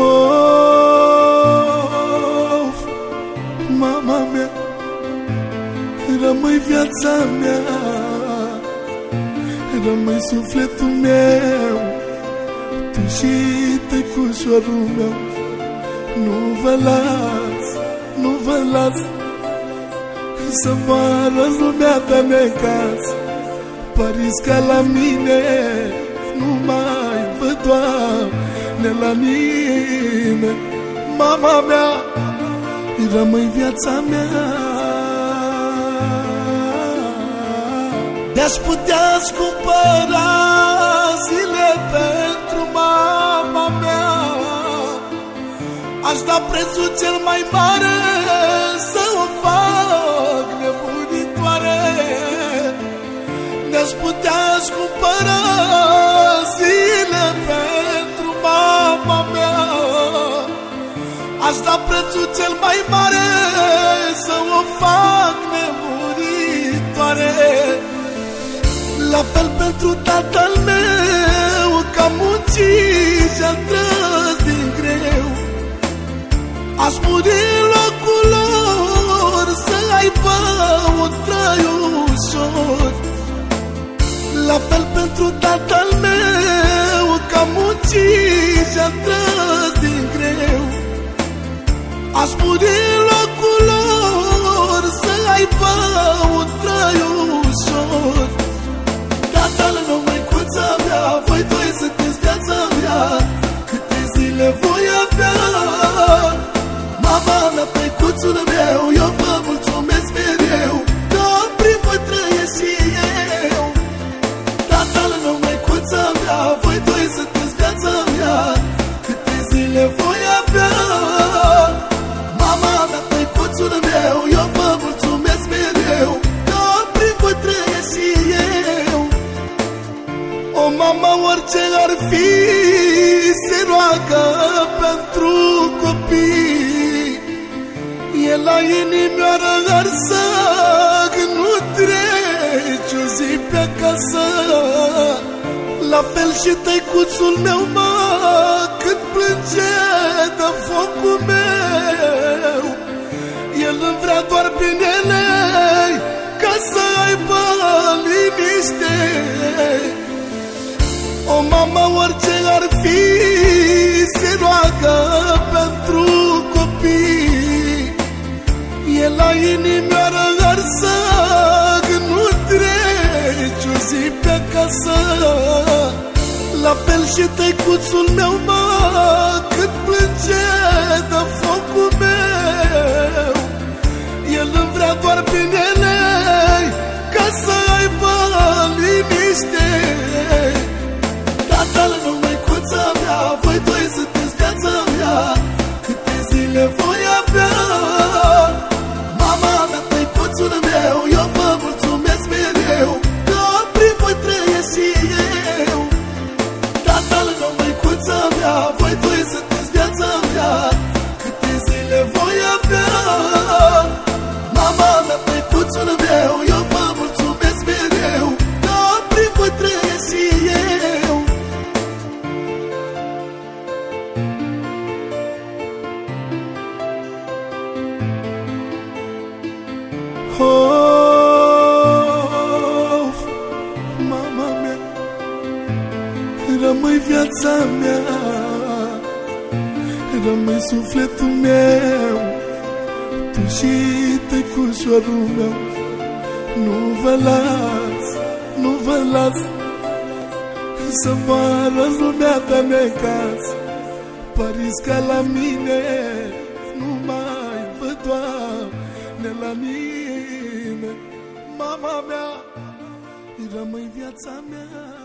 of Mama mea Rămâi viața mea Rămâi sufletul meu Tu și tăcușorul meu. Nu vă las, nu vă las Să moară lumea de necaz Paris ca la mine. Doamne la mine. Mama mea Rămâi viața mea. De-aș putea cumpăra zile pentru mama mea. Aș da prețul cel mai mare să o fac nebunitoare. De-aș putea cumpăra zile pentru Aș da prețul cel mai mare să o fac nebunitoare la fel pentru tatăl meu Că am muncit și-a tras din greu. Aș muri în locul lor Să aibă un trai ușor. La fel pentru tatăl meu Că am muncit și-a tras din greu Aș muri în locul lor Să aibă un trai ușor. Tatăl meu, măicuța mea Voi doi sunteți viața mea. Câte zile voi avea? Mama mea, tăicuțul meu Eu mama orice ar fi Se roagă pentru copii. E la inimioară arsă Când nu treci o zi pe acasă. La fel și tăicuțul meu, mă Cât plânge de focul meu. El îmi vrea doar binele Ca să aibă liniște o mamă orice ar fi Se roagă pentru copii. E la inimioară arsă Când nu treci o zi pe acasă. La fel și tăicuțul meu, mă Cât plânge de focul meu meu, măicuța mea. Voi doi sunteți viața mea. Câte zile voi avea? Mama mea, tăicuțul meu Eu vă mulțumesc Oh, mama mea, rămâi viața mea, rămâi sufletul meu, tu și tăicușorul meu. Nu vă las, nu vă las, să moară lumea de necaz. Paris ca la mine, nu mai văd Doamne la mine. Mama mea, rămâi viața mea